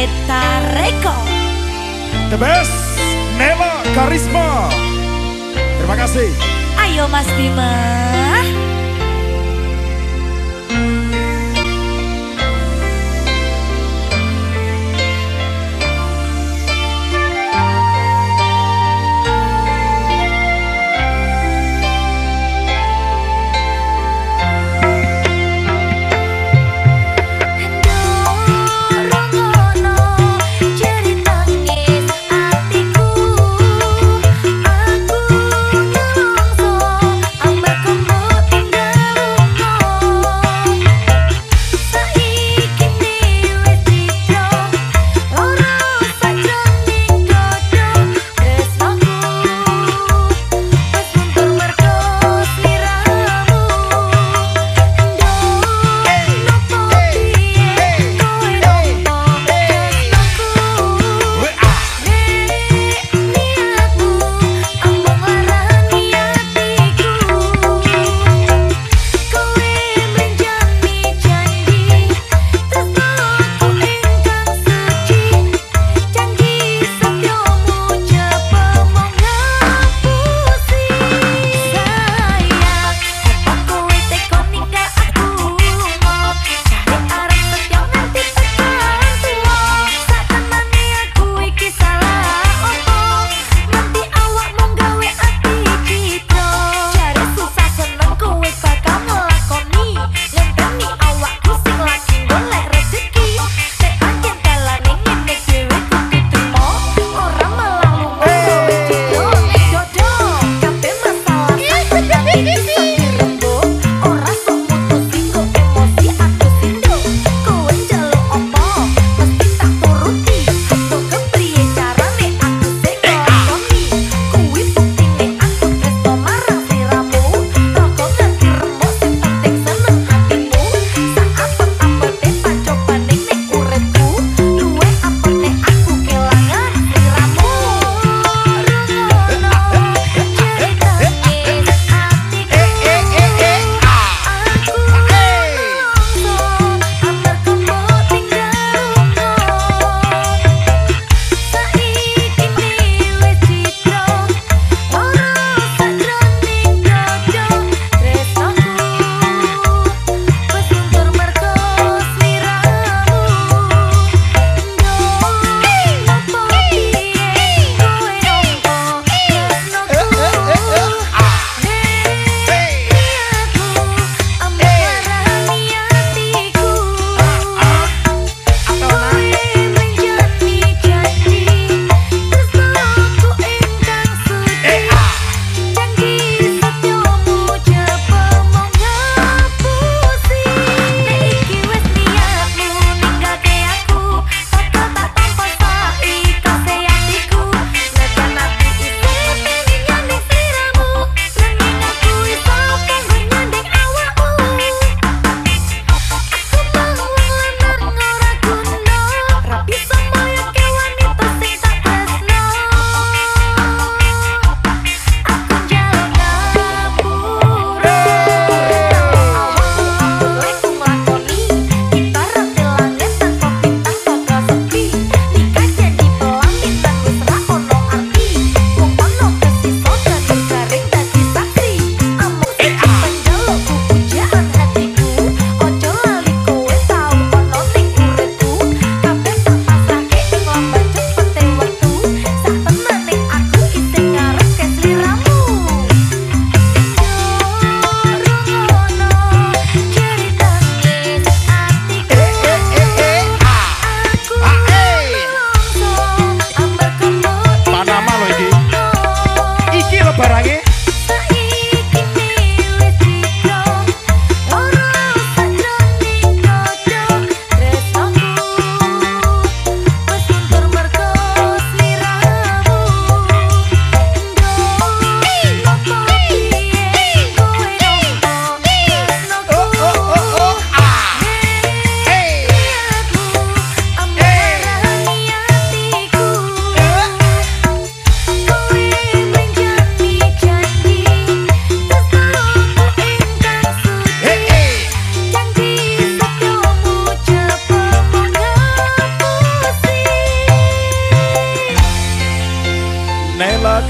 Eta Reko. The best Nema Karisma. Terima kasih. Ayo Mas Bima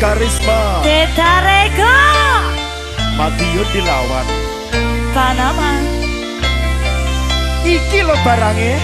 Karisma. Tetarego Madiun dilawan. Panama Iki lo barangnya